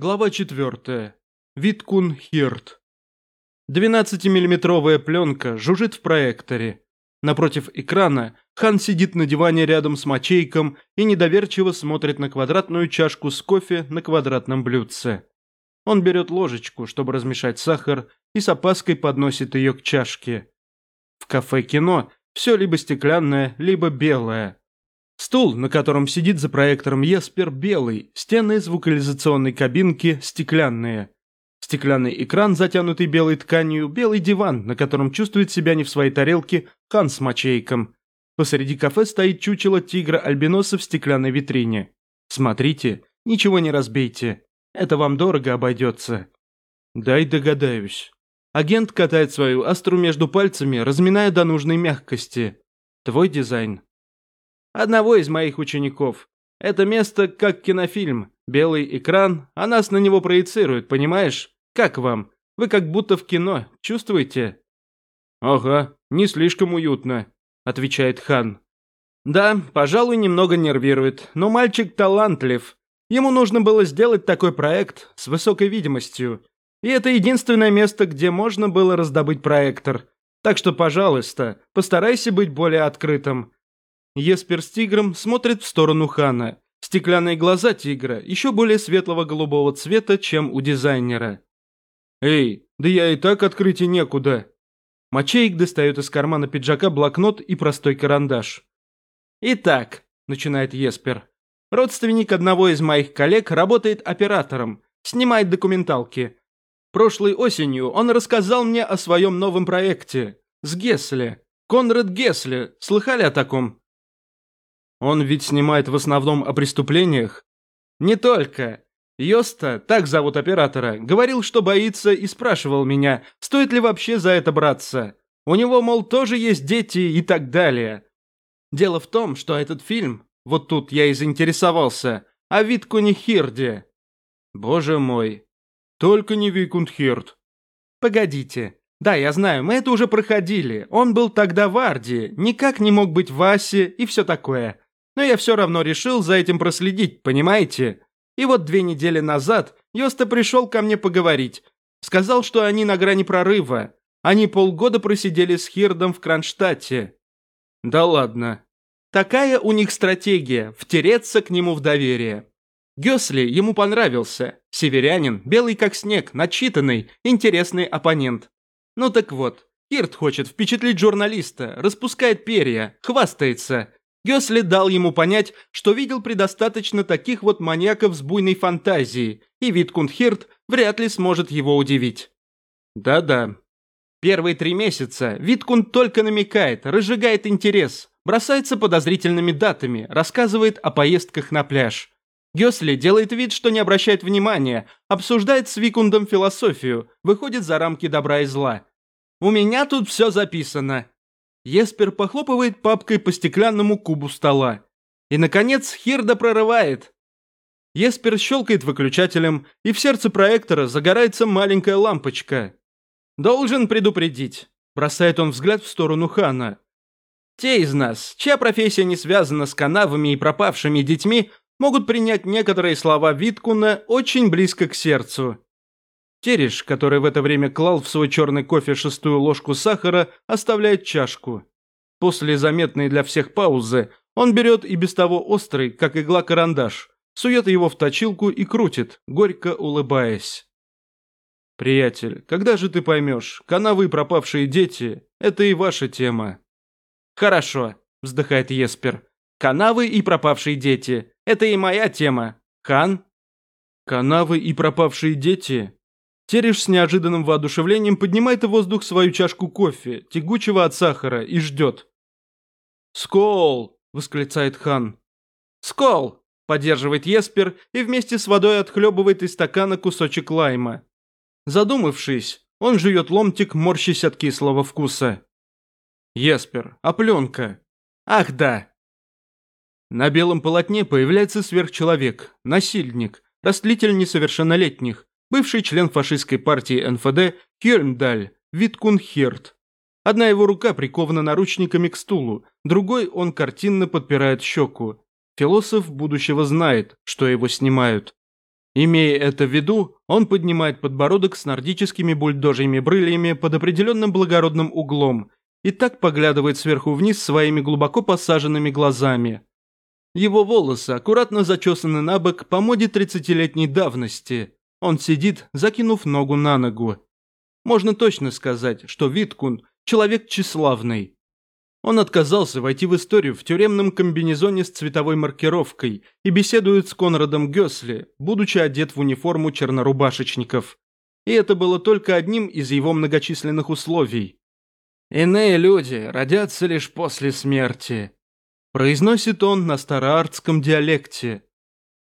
Глава 4. Виткун Хирт. 12-миллиметровая пленка жужжит в проекторе. Напротив экрана Хан сидит на диване рядом с мочейком и недоверчиво смотрит на квадратную чашку с кофе на квадратном блюдце. Он берет ложечку, чтобы размешать сахар, и с опаской подносит ее к чашке. В кафе-кино все либо стеклянное, либо белое. Стул, на котором сидит за проектором Еспер, белый, стены звукализационной кабинки стеклянные. Стеклянный экран, затянутый белой тканью, белый диван, на котором чувствует себя не в своей тарелке хан с мочейком. Посреди кафе стоит чучело тигра-альбиноса в стеклянной витрине. Смотрите, ничего не разбейте. Это вам дорого обойдется. Дай догадаюсь. Агент катает свою астру между пальцами, разминая до нужной мягкости. Твой дизайн одного из моих учеников. Это место как кинофильм. Белый экран, а нас на него проецируют, понимаешь? Как вам? Вы как будто в кино, чувствуете?» «Ага, не слишком уютно», – отвечает Хан. «Да, пожалуй, немного нервирует, но мальчик талантлив. Ему нужно было сделать такой проект с высокой видимостью. И это единственное место, где можно было раздобыть проектор. Так что, пожалуйста, постарайся быть более открытым. Еспер с тигром смотрит в сторону Хана. Стеклянные глаза тигра еще более светлого голубого цвета, чем у дизайнера. «Эй, да я и так открыть и некуда». Мачейк достает из кармана пиджака блокнот и простой карандаш. «Итак», – начинает Еспер, – «родственник одного из моих коллег работает оператором, снимает документалки. Прошлой осенью он рассказал мне о своем новом проекте. С Гессле. Конрад Гессле. Слыхали о таком?» Он ведь снимает в основном о преступлениях. Не только. Йоста, так зовут оператора, говорил, что боится и спрашивал меня, стоит ли вообще за это браться. У него, мол, тоже есть дети и так далее. Дело в том, что этот фильм, вот тут я и заинтересовался, о Виткуне Хирде. Боже мой. Только не Викунд Хирд. Погодите. Да, я знаю, мы это уже проходили. Он был тогда в Арде, никак не мог быть в Асе и все такое. Но я все равно решил за этим проследить, понимаете? И вот две недели назад Йоста пришел ко мне поговорить. Сказал, что они на грани прорыва. Они полгода просидели с Хирдом в Кронштадте. Да ладно. Такая у них стратегия – втереться к нему в доверие. Гёсли ему понравился. Северянин, белый как снег, начитанный, интересный оппонент. Ну так вот, Хирд хочет впечатлить журналиста, распускает перья, хвастается. Гёсли дал ему понять, что видел предостаточно таких вот маньяков с буйной фантазией, и Виткундхирт вряд ли сможет его удивить. Да-да. Первые три месяца Виткунд только намекает, разжигает интерес, бросается подозрительными датами, рассказывает о поездках на пляж. Гёсли делает вид, что не обращает внимания, обсуждает с Викундом философию, выходит за рамки добра и зла. «У меня тут все записано. Еспер похлопывает папкой по стеклянному кубу стола. И, наконец, Хирда прорывает. Еспер щелкает выключателем, и в сердце проектора загорается маленькая лампочка. «Должен предупредить», – бросает он взгляд в сторону Хана. «Те из нас, чья профессия не связана с канавами и пропавшими детьми, могут принять некоторые слова Виткуна очень близко к сердцу. Тереш, который в это время клал в свой черный кофе шестую ложку сахара, оставляет чашку. После заметной для всех паузы он берет и без того острый, как игла карандаш, сует его в точилку и крутит, горько улыбаясь. «Приятель, когда же ты поймешь, канавы и пропавшие дети – это и ваша тема». «Хорошо», – вздыхает Еспер. «Канавы и пропавшие дети – это и моя тема. Хан?» «Канавы и пропавшие дети Тереш с неожиданным воодушевлением поднимает в воздух свою чашку кофе, тягучего от сахара, и ждет. «Скол!» – восклицает хан. «Скол!» – поддерживает Еспер и вместе с водой отхлебывает из стакана кусочек лайма. Задумавшись, он жует ломтик, морщись от кислого вкуса. «Еспер, а пленка?» «Ах, да!» На белом полотне появляется сверхчеловек, насильник, растлитель несовершеннолетних, бывший член фашистской партии НФД Хельмдаль Виткунхерт. Одна его рука прикована наручниками к стулу, другой он картинно подпирает щеку. Философ будущего знает, что его снимают. Имея это в виду, он поднимает подбородок с нордическими бульдожьими брылями под определенным благородным углом и так поглядывает сверху вниз своими глубоко посаженными глазами. Его волосы аккуратно зачесаны на бок по моде 30-летней давности. Он сидит, закинув ногу на ногу. Можно точно сказать, что Виткун – человек тщеславный. Он отказался войти в историю в тюремном комбинезоне с цветовой маркировкой и беседует с Конрадом Гёсли, будучи одет в униформу чернорубашечников. И это было только одним из его многочисленных условий. «Иные люди родятся лишь после смерти», – произносит он на староартском диалекте.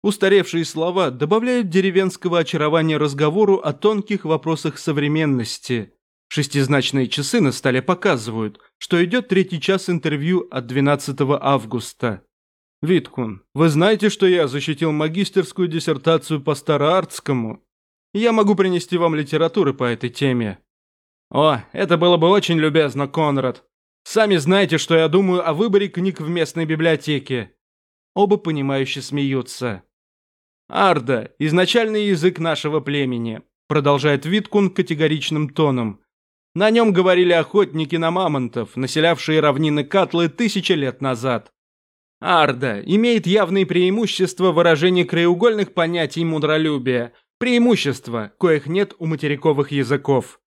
Устаревшие слова добавляют деревенского очарования разговору о тонких вопросах современности. Шестизначные часы на столе показывают, что идет третий час интервью от 12 августа. Виткун, вы знаете, что я защитил магистерскую диссертацию по староартскому? Я могу принести вам литературы по этой теме. О, это было бы очень любезно, Конрад. Сами знаете, что я думаю о выборе книг в местной библиотеке. Оба понимающе смеются. Арда – изначальный язык нашего племени, продолжает Виткун категоричным тоном. На нем говорили охотники на мамонтов, населявшие равнины Катлы тысячи лет назад. Арда имеет явные преимущества в выражении краеугольных понятий мудролюбия, преимущества, коих нет у материковых языков.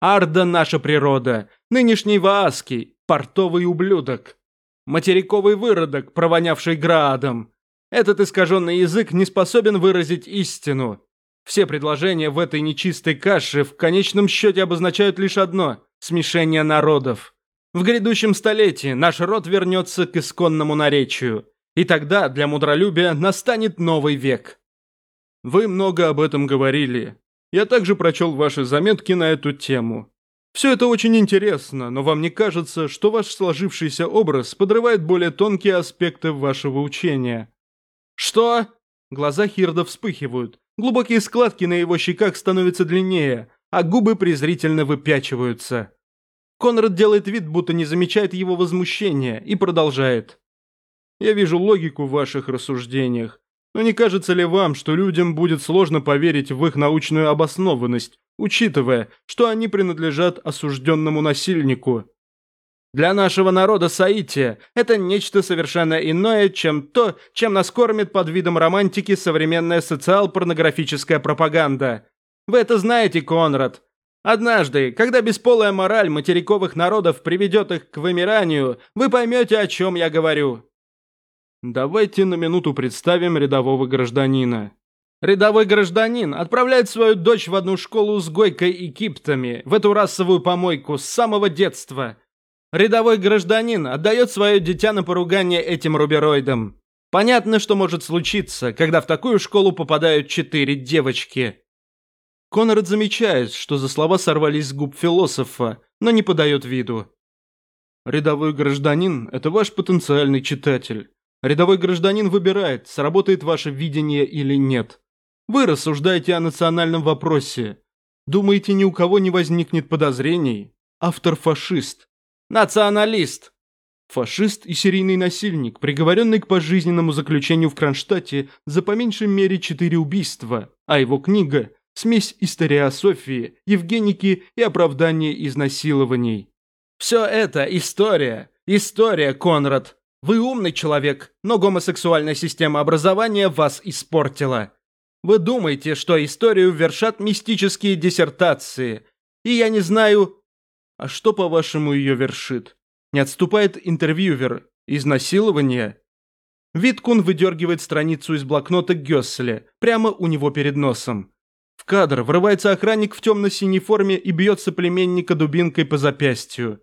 Арда – наша природа, нынешний Вааский, портовый ублюдок. Материковый выродок, провонявший градом, этот искаженный язык не способен выразить истину. Все предложения в этой нечистой каше в конечном счете обозначают лишь одно – смешение народов. В грядущем столетии наш род вернется к исконному наречию. И тогда для мудролюбия настанет новый век. Вы много об этом говорили. Я также прочел ваши заметки на эту тему. Все это очень интересно, но вам не кажется, что ваш сложившийся образ подрывает более тонкие аспекты вашего учения? «Что?» Глаза Хирда вспыхивают. Глубокие складки на его щеках становятся длиннее, а губы презрительно выпячиваются. Конрад делает вид, будто не замечает его возмущения, и продолжает. «Я вижу логику в ваших рассуждениях, но не кажется ли вам, что людям будет сложно поверить в их научную обоснованность, учитывая, что они принадлежат осужденному насильнику?» Для нашего народа Саития это нечто совершенно иное, чем то, чем нас кормит под видом романтики современная социал-порнографическая пропаганда. Вы это знаете, Конрад. Однажды, когда бесполая мораль материковых народов приведет их к вымиранию, вы поймете, о чем я говорю. Давайте на минуту представим рядового гражданина. Рядовой гражданин отправляет свою дочь в одну школу с Гойкой и Киптами, в эту расовую помойку с самого детства – Рядовой гражданин отдает свое дитя на поругание этим рубероидам. Понятно, что может случиться, когда в такую школу попадают четыре девочки. Конрад замечает, что за слова сорвались с губ философа, но не подает виду. Рядовой гражданин – это ваш потенциальный читатель. Рядовой гражданин выбирает, сработает ваше видение или нет. Вы рассуждаете о национальном вопросе. Думаете, ни у кого не возникнет подозрений? Автор фашист. Националист. Фашист и серийный насильник, приговоренный к пожизненному заключению в Кронштадте за по меньшей мере четыре убийства, а его книга – смесь историософии, евгеники и оправдания изнасилований. Все это история, история, Конрад. Вы умный человек, но гомосексуальная система образования вас испортила. Вы думаете, что историю вершат мистические диссертации. И я не знаю, а что, по-вашему, ее вершит? Не отступает интервьюер. Изнасилование? Виткун выдергивает страницу из блокнота Гёсселя, прямо у него перед носом. В кадр врывается охранник в темно-синей форме и бьет соплеменника дубинкой по запястью.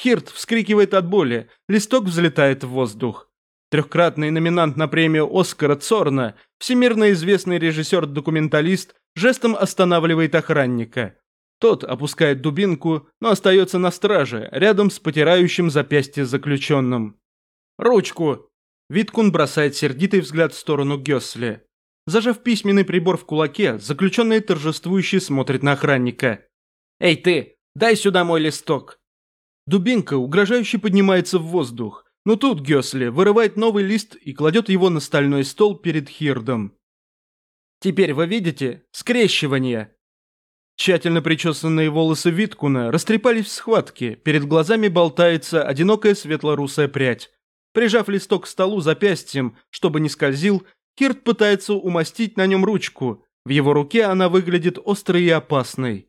Хирт вскрикивает от боли, листок взлетает в воздух. Трехкратный номинант на премию Оскара Цорна, всемирно известный режиссер-документалист, жестом останавливает охранника. Тот опускает дубинку, но остается на страже, рядом с потирающим запястье заключенным. «Ручку!» Виткун бросает сердитый взгляд в сторону Гёсли. Зажав письменный прибор в кулаке, заключенный торжествующий смотрит на охранника. «Эй ты, дай сюда мой листок!» Дубинка угрожающе поднимается в воздух, но тут Гёсли вырывает новый лист и кладет его на стальной стол перед Хирдом. Теперь вы видите скрещивание. Тщательно причесанные волосы Виткуна растрепались в схватке, перед глазами болтается одинокая светло-русая прядь. Прижав листок к столу запястьем, чтобы не скользил, Кирт пытается умастить на нем ручку. В его руке она выглядит острой и опасной.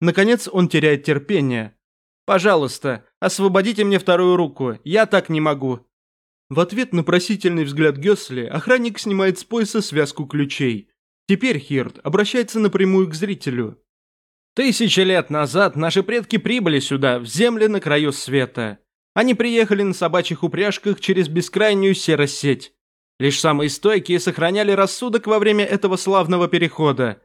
Наконец он теряет терпение. «Пожалуйста, освободите мне вторую руку, я так не могу». В ответ на просительный взгляд Гёсли охранник снимает с пояса связку ключей. Теперь Хирт обращается напрямую к зрителю. Тысячи лет назад наши предки прибыли сюда, в земли на краю света. Они приехали на собачьих упряжках через бескрайнюю серосеть. Лишь самые стойкие сохраняли рассудок во время этого славного перехода.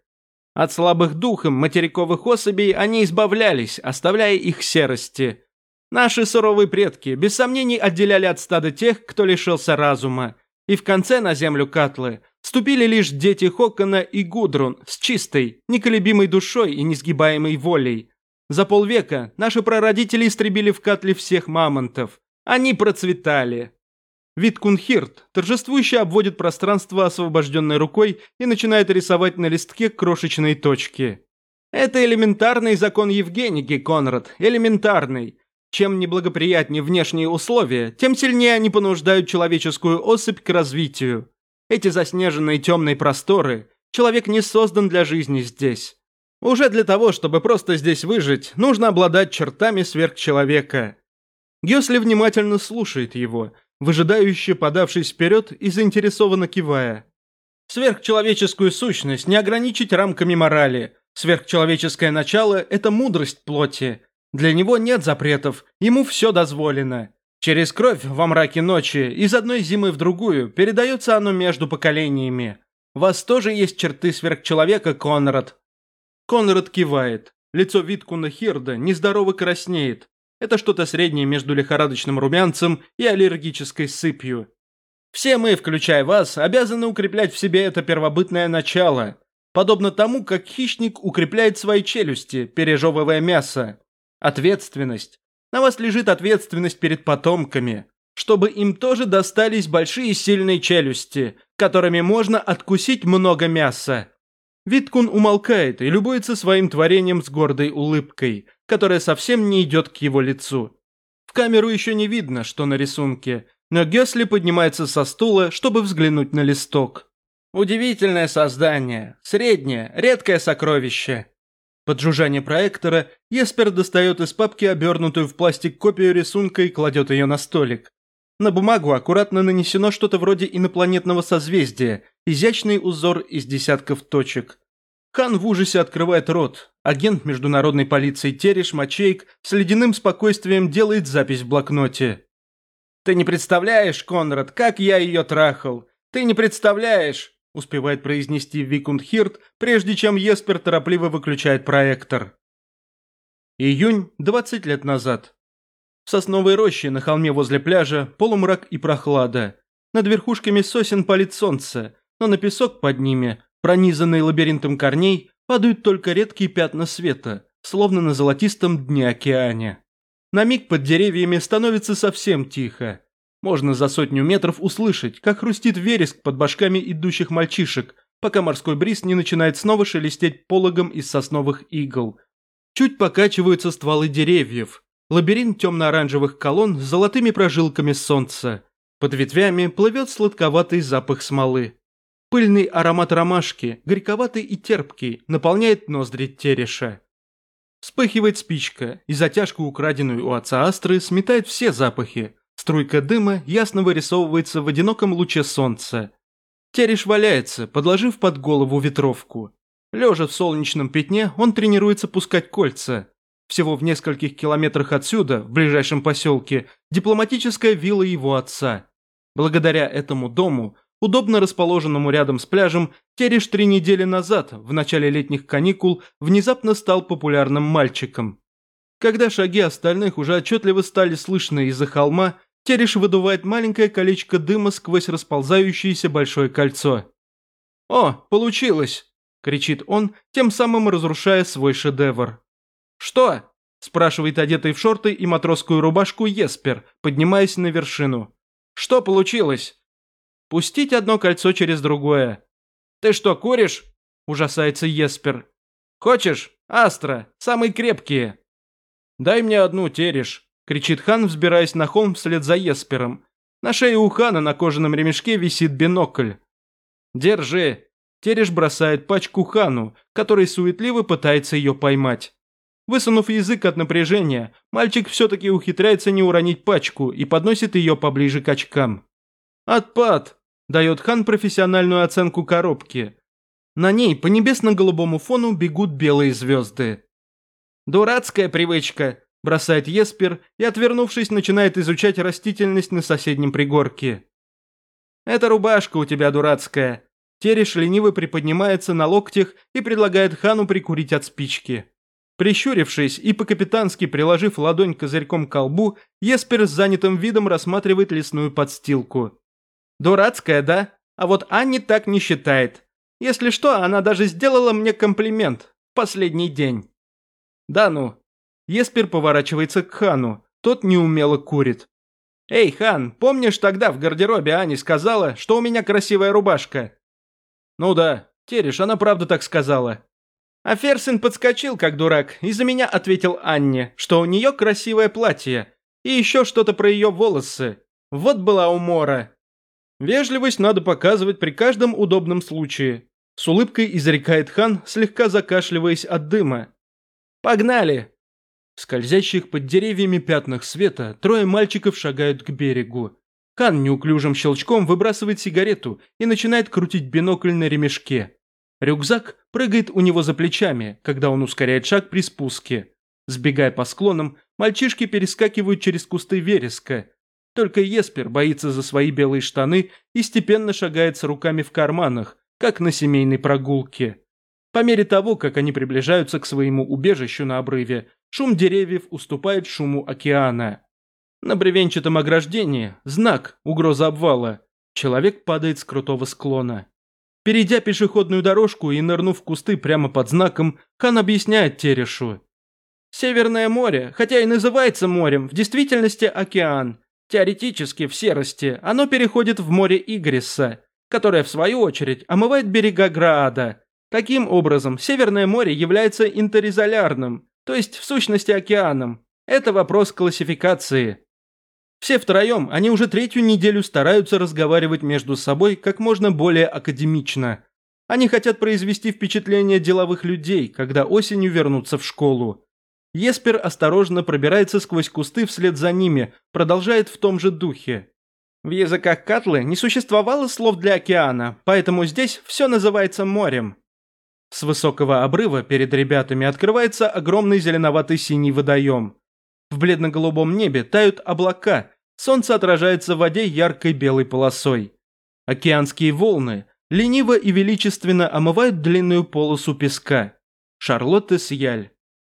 От слабых духом материковых особей они избавлялись, оставляя их серости. Наши суровые предки без сомнений отделяли от стада тех, кто лишился разума, и в конце на землю Катлы Вступили лишь дети Хокона и Гудрун с чистой, неколебимой душой и несгибаемой волей. За полвека наши прародители истребили в Катле всех мамонтов. Они процветали. Виткунхирт торжествующе обводит пространство освобожденной рукой и начинает рисовать на листке крошечные точки. Это элементарный закон Евгеники, Конрад, элементарный. Чем неблагоприятнее внешние условия, тем сильнее они понуждают человеческую особь к развитию. Эти заснеженные темные просторы, человек не создан для жизни здесь. Уже для того, чтобы просто здесь выжить, нужно обладать чертами сверхчеловека. Гёсли внимательно слушает его, выжидающе подавшись вперед и заинтересованно кивая. Сверхчеловеческую сущность не ограничить рамками морали. Сверхчеловеческое начало – это мудрость плоти. Для него нет запретов, ему все дозволено. Через кровь во мраке ночи из одной зимы в другую передается оно между поколениями. У вас тоже есть черты сверхчеловека, Конрад?» Конрад кивает. Лицо Виткуна Хирда нездорово краснеет. Это что-то среднее между лихорадочным румянцем и аллергической сыпью. Все мы, включая вас, обязаны укреплять в себе это первобытное начало, подобно тому, как хищник укрепляет свои челюсти, пережевывая мясо. Ответственность, на вас лежит ответственность перед потомками, чтобы им тоже достались большие сильные челюсти, которыми можно откусить много мяса. Виткун умолкает и любуется своим творением с гордой улыбкой, которая совсем не идет к его лицу. В камеру еще не видно, что на рисунке, но Гесли поднимается со стула, чтобы взглянуть на листок. Удивительное создание, среднее, редкое сокровище. Под жужжание проектора Еспер достает из папки обернутую в пластик копию рисунка и кладет ее на столик. На бумагу аккуратно нанесено что-то вроде инопланетного созвездия, изящный узор из десятков точек. Хан в ужасе открывает рот. Агент международной полиции Тереш Мачейк с ледяным спокойствием делает запись в блокноте. «Ты не представляешь, Конрад, как я ее трахал! Ты не представляешь! Успевает произнести Викунд Хирт, прежде чем Еспер торопливо выключает проектор. Июнь 20 лет назад. В сосновой роще на холме возле пляжа полумрак и прохлада. Над верхушками сосен палит солнце, но на песок под ними, пронизанный лабиринтом корней, падают только редкие пятна света, словно на золотистом дне океане. На миг под деревьями становится совсем тихо. Можно за сотню метров услышать, как хрустит вереск под башками идущих мальчишек, пока морской бриз не начинает снова шелестеть пологом из сосновых игл. Чуть покачиваются стволы деревьев. Лабиринт темно-оранжевых колонн с золотыми прожилками солнца. Под ветвями плывет сладковатый запах смолы. Пыльный аромат ромашки, горьковатый и терпкий, наполняет ноздри тереша. Вспыхивает спичка, и затяжку, украденную у отца Астры, сметает все запахи, Струйка дыма ясно вырисовывается в одиноком луче солнца. Тереш валяется, подложив под голову ветровку. Лежа в солнечном пятне, он тренируется пускать кольца. Всего в нескольких километрах отсюда, в ближайшем поселке, дипломатическая вилла его отца. Благодаря этому дому, удобно расположенному рядом с пляжем, Тереш три недели назад, в начале летних каникул, внезапно стал популярным мальчиком. Когда шаги остальных уже отчетливо стали слышны из-за холма, Тереш выдувает маленькое колечко дыма сквозь расползающееся большое кольцо. «О, получилось!» – кричит он, тем самым разрушая свой шедевр. «Что?» – спрашивает одетый в шорты и матросскую рубашку Еспер, поднимаясь на вершину. «Что получилось?» «Пустить одно кольцо через другое». Ты что, куришь?» – ужасается Еспер. «Хочешь? Астра, самые крепкие». «Дай мне одну, Тереш», – кричит Хан, взбираясь на холм вслед за Еспером. На шее у Хана на кожаном ремешке висит бинокль. «Держи!» Тереш бросает пачку Хану, который суетливо пытается ее поймать. Высунув язык от напряжения, мальчик все-таки ухитряется не уронить пачку и подносит ее поближе к очкам. «Отпад!» – дает Хан профессиональную оценку коробки. На ней по небесно-голубому фону бегут белые звезды. «Дурацкая привычка», – бросает Еспер и, отвернувшись, начинает изучать растительность на соседнем пригорке. «Это рубашка у тебя дурацкая». Тереш лениво приподнимается на локтях и предлагает Хану прикурить от спички. Прищурившись и по-капитански приложив ладонь козырьком к колбу, Еспер с занятым видом рассматривает лесную подстилку. «Дурацкая, да? А вот Анни так не считает. Если что, она даже сделала мне комплимент. Последний день». «Да ну». Еспер поворачивается к Хану. Тот неумело курит. «Эй, Хан, помнишь тогда в гардеробе Ани сказала, что у меня красивая рубашка?» «Ну да, Тереш, она правда так сказала». А Ферсин подскочил, как дурак, и за меня ответил Анне, что у нее красивое платье, и еще что-то про ее волосы. Вот была умора. Вежливость надо показывать при каждом удобном случае. С улыбкой изрекает хан, слегка закашливаясь от дыма. «Погнали!» В скользящих под деревьями пятнах света трое мальчиков шагают к берегу. Хан неуклюжим щелчком выбрасывает сигарету и начинает крутить бинокль на ремешке. Рюкзак прыгает у него за плечами, когда он ускоряет шаг при спуске. Сбегая по склонам, мальчишки перескакивают через кусты вереска. Только Еспер боится за свои белые штаны и степенно шагает с руками в карманах, как на семейной прогулке. По мере того, как они приближаются к своему убежищу на обрыве, шум деревьев уступает шуму океана. На бревенчатом ограждении знак «Угроза обвала». Человек падает с крутого склона. Перейдя пешеходную дорожку и нырнув в кусты прямо под знаком, Хан объясняет Терешу. Северное море, хотя и называется морем, в действительности океан. Теоретически в серости оно переходит в море Игриса, которое в свою очередь омывает берега Граада. Таким образом, Северное море является интеризолярным, то есть в сущности океаном. Это вопрос классификации. Все втроем, они уже третью неделю стараются разговаривать между собой как можно более академично. Они хотят произвести впечатление деловых людей, когда осенью вернутся в школу. Еспер осторожно пробирается сквозь кусты вслед за ними, продолжает в том же духе. В языках Катлы не существовало слов для океана, поэтому здесь все называется морем. С высокого обрыва перед ребятами открывается огромный зеленоватый синий водоем. В бледно-голубом небе тают облака, солнце отражается в воде яркой белой полосой. Океанские волны лениво и величественно омывают длинную полосу песка. Шарлотта Сьяль.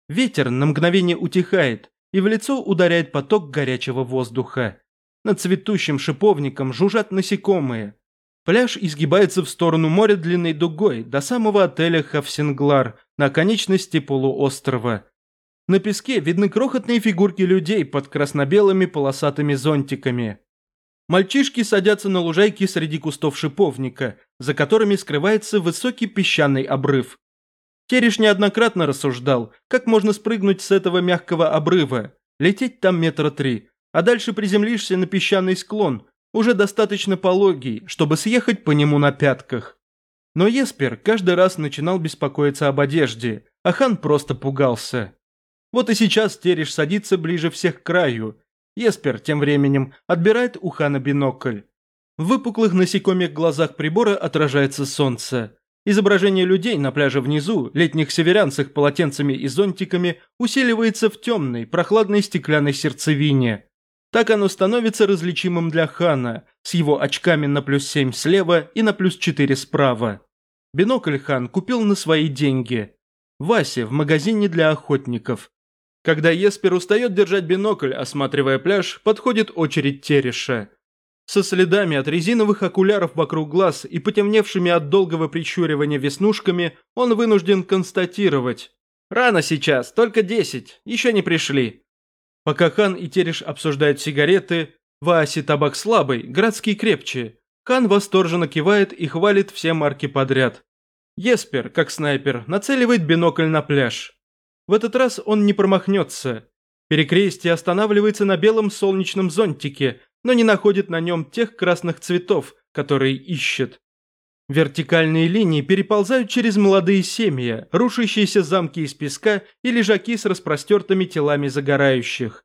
Ветер на мгновение утихает, и в лицо ударяет поток горячего воздуха. Над цветущим шиповником жужжат насекомые. Пляж изгибается в сторону моря длинной дугой до самого отеля Хавсинглар на конечности полуострова – на песке видны крохотные фигурки людей под красно-белыми полосатыми зонтиками. Мальчишки садятся на лужайке среди кустов шиповника, за которыми скрывается высокий песчаный обрыв. Тереш неоднократно рассуждал, как можно спрыгнуть с этого мягкого обрыва, лететь там метра три, а дальше приземлишься на песчаный склон, уже достаточно пологий, чтобы съехать по нему на пятках. Но Еспер каждый раз начинал беспокоиться об одежде, а Хан просто пугался. Вот и сейчас Тереш садится ближе всех к краю. Еспер тем временем отбирает у Хана бинокль. В выпуклых насекомых глазах прибора отражается солнце. Изображение людей на пляже внизу, летних северян с их полотенцами и зонтиками, усиливается в темной, прохладной стеклянной сердцевине. Так оно становится различимым для Хана, с его очками на плюс 7 слева и на плюс 4 справа. Бинокль Хан купил на свои деньги. Вася в магазине для охотников. Когда Еспер устает держать бинокль, осматривая пляж, подходит очередь Тереша. Со следами от резиновых окуляров вокруг глаз и потемневшими от долгого прищуривания веснушками, он вынужден констатировать. «Рано сейчас, только десять, еще не пришли». Пока Хан и Тереш обсуждают сигареты, Вааси табак слабый, городский крепче. Хан восторженно кивает и хвалит все марки подряд. Еспер, как снайпер, нацеливает бинокль на пляж. В этот раз он не промахнется. Перекрестие останавливается на белом солнечном зонтике, но не находит на нем тех красных цветов, которые ищет. Вертикальные линии переползают через молодые семьи, рушащиеся замки из песка и лежаки с распростертыми телами загорающих.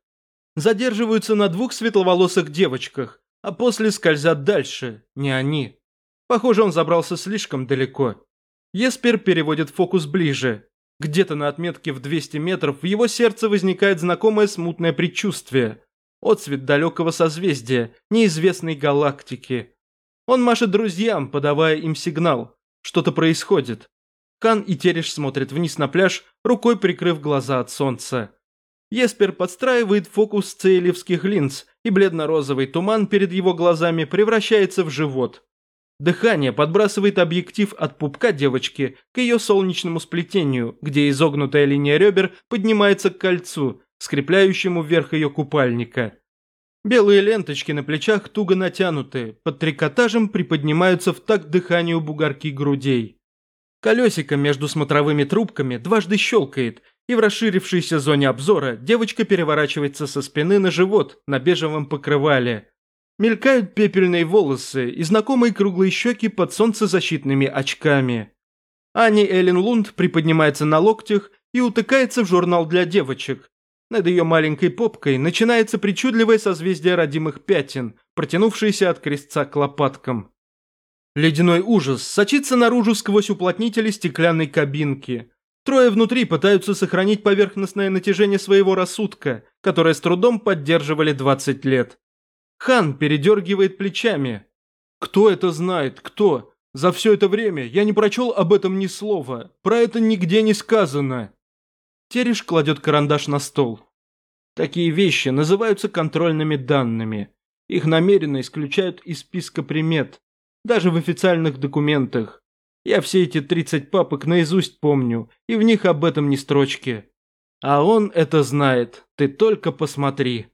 Задерживаются на двух светловолосых девочках, а после скользят дальше, не они. Похоже, он забрался слишком далеко. Еспер переводит фокус ближе. Где-то на отметке в 200 метров в его сердце возникает знакомое смутное предчувствие. Отцвет далекого созвездия, неизвестной галактики. Он машет друзьям, подавая им сигнал. Что-то происходит. Кан и Тереш смотрят вниз на пляж, рукой прикрыв глаза от солнца. Еспер подстраивает фокус цейлевских линз, и бледно-розовый туман перед его глазами превращается в живот. Дыхание подбрасывает объектив от пупка девочки к ее солнечному сплетению, где изогнутая линия ребер поднимается к кольцу, скрепляющему верх ее купальника. Белые ленточки на плечах туго натянуты, под трикотажем приподнимаются в такт дыханию бугорки грудей. Колесико между смотровыми трубками дважды щелкает, и в расширившейся зоне обзора девочка переворачивается со спины на живот на бежевом покрывале. Мелькают пепельные волосы и знакомые круглые щеки под солнцезащитными очками. Ани Эллен Лунд приподнимается на локтях и утыкается в журнал для девочек, над ее маленькой попкой начинается причудливое созвездие родимых пятен, протянувшееся от крестца к лопаткам. Ледяной ужас сочится наружу сквозь уплотнители стеклянной кабинки. Трое внутри пытаются сохранить поверхностное натяжение своего рассудка, которое с трудом поддерживали 20 лет. Хан передергивает плечами. «Кто это знает? Кто? За все это время я не прочел об этом ни слова. Про это нигде не сказано». Тереш кладет карандаш на стол. Такие вещи называются контрольными данными. Их намеренно исключают из списка примет, даже в официальных документах. Я все эти 30 папок наизусть помню, и в них об этом ни строчки. А он это знает, ты только посмотри.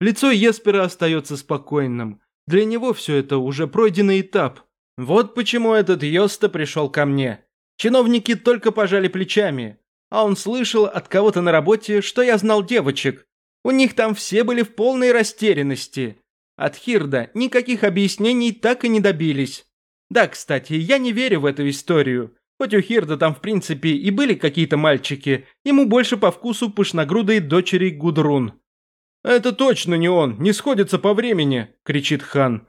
Лицо Еспера остается спокойным. Для него все это уже пройденный этап. Вот почему этот Йоста пришел ко мне. Чиновники только пожали плечами, а он слышал от кого-то на работе, что я знал девочек. У них там все были в полной растерянности. От Хирда никаких объяснений так и не добились. Да, кстати, я не верю в эту историю. Хоть у Хирда там в принципе и были какие-то мальчики, ему больше по вкусу пышногрудой дочери Гудрун. «Это точно не он, не сходится по времени!» – кричит Хан.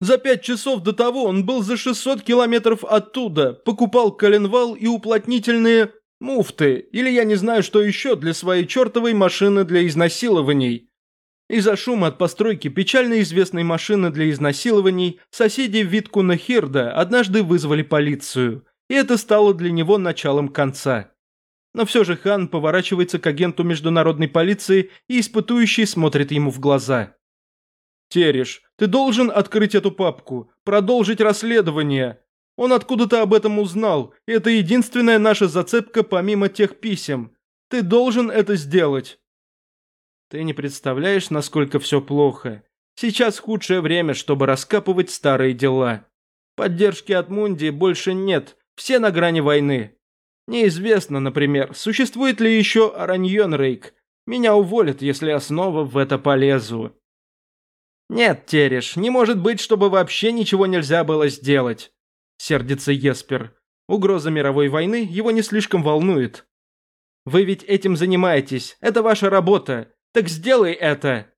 За пять часов до того он был за 600 километров оттуда, покупал коленвал и уплотнительные Муфты, или я не знаю, что еще для своей чертовой машины для изнасилований. Из-за шума от постройки печально известной машины для изнасилований соседи Виткуна Хирда однажды вызвали полицию, и это стало для него началом конца. Но все же Хан поворачивается к агенту международной полиции и испытующий смотрит ему в глаза. «Тереш, ты должен открыть эту папку, продолжить расследование. Он откуда-то об этом узнал, это единственная наша зацепка помимо тех писем. Ты должен это сделать. Ты не представляешь, насколько все плохо. Сейчас худшее время, чтобы раскапывать старые дела. Поддержки от Мунди больше нет, все на грани войны. Неизвестно, например, существует ли еще Араньон Рейк. Меня уволят, если я снова в это полезу. Нет, Тереш, не может быть, чтобы вообще ничего нельзя было сделать. Сердится Еспер. Угроза мировой войны его не слишком волнует. Вы ведь этим занимаетесь, это ваша работа. Так сделай это.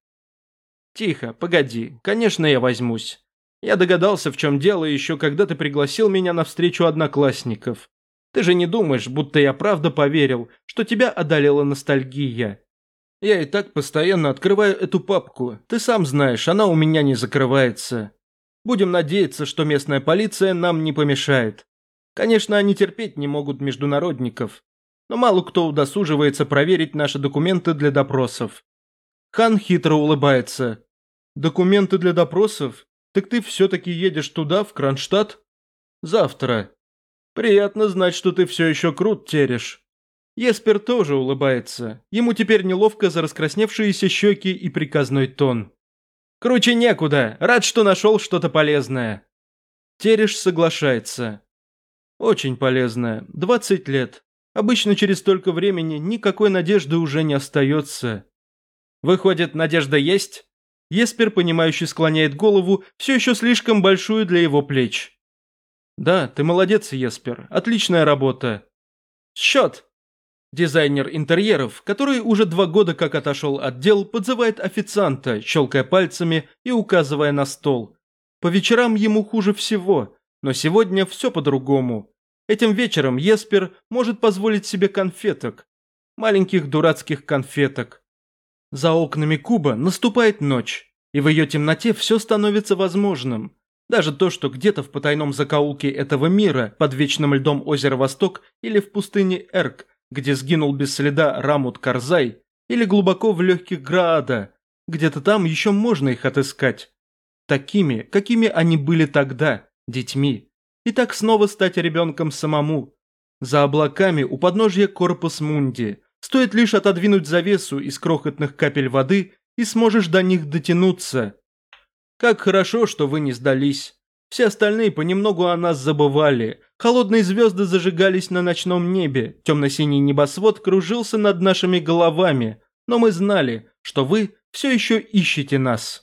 Тихо, погоди, конечно я возьмусь. Я догадался, в чем дело еще когда ты пригласил меня на встречу одноклассников. Ты же не думаешь, будто я правда поверил, что тебя одолела ностальгия. Я и так постоянно открываю эту папку. Ты сам знаешь, она у меня не закрывается. Будем надеяться, что местная полиция нам не помешает. Конечно, они терпеть не могут международников, но мало кто удосуживается проверить наши документы для допросов. Хан хитро улыбается. «Документы для допросов? Так ты все-таки едешь туда, в Кронштадт?» «Завтра. Приятно знать, что ты все еще крут терешь». Еспер тоже улыбается. Ему теперь неловко за раскрасневшиеся щеки и приказной тон. Круче некуда. Рад, что нашел что-то полезное. Тереш соглашается. Очень полезная. 20 лет. Обычно через столько времени никакой надежды уже не остается. Выходит, надежда есть? Еспер, понимающий, склоняет голову, все еще слишком большую для его плеч. Да, ты молодец, Еспер. Отличная работа. Счет. Дизайнер интерьеров, который уже два года как отошел от дел, подзывает официанта, щелкая пальцами и указывая на стол. По вечерам ему хуже всего, но сегодня все по-другому. Этим вечером Еспер может позволить себе конфеток. Маленьких дурацких конфеток. За окнами куба наступает ночь, и в ее темноте все становится возможным. Даже то, что где-то в потайном закоулке этого мира, под вечным льдом озера Восток или в пустыне Эрк, где сгинул без следа Рамут Карзай, или глубоко в легких Граада, где-то там еще можно их отыскать. Такими, какими они были тогда, детьми и так снова стать ребенком самому. За облаками у подножья Корпус Мунди. Стоит лишь отодвинуть завесу из крохотных капель воды, и сможешь до них дотянуться. Как хорошо, что вы не сдались. Все остальные понемногу о нас забывали. Холодные звезды зажигались на ночном небе, темно-синий небосвод кружился над нашими головами, но мы знали, что вы все еще ищете нас.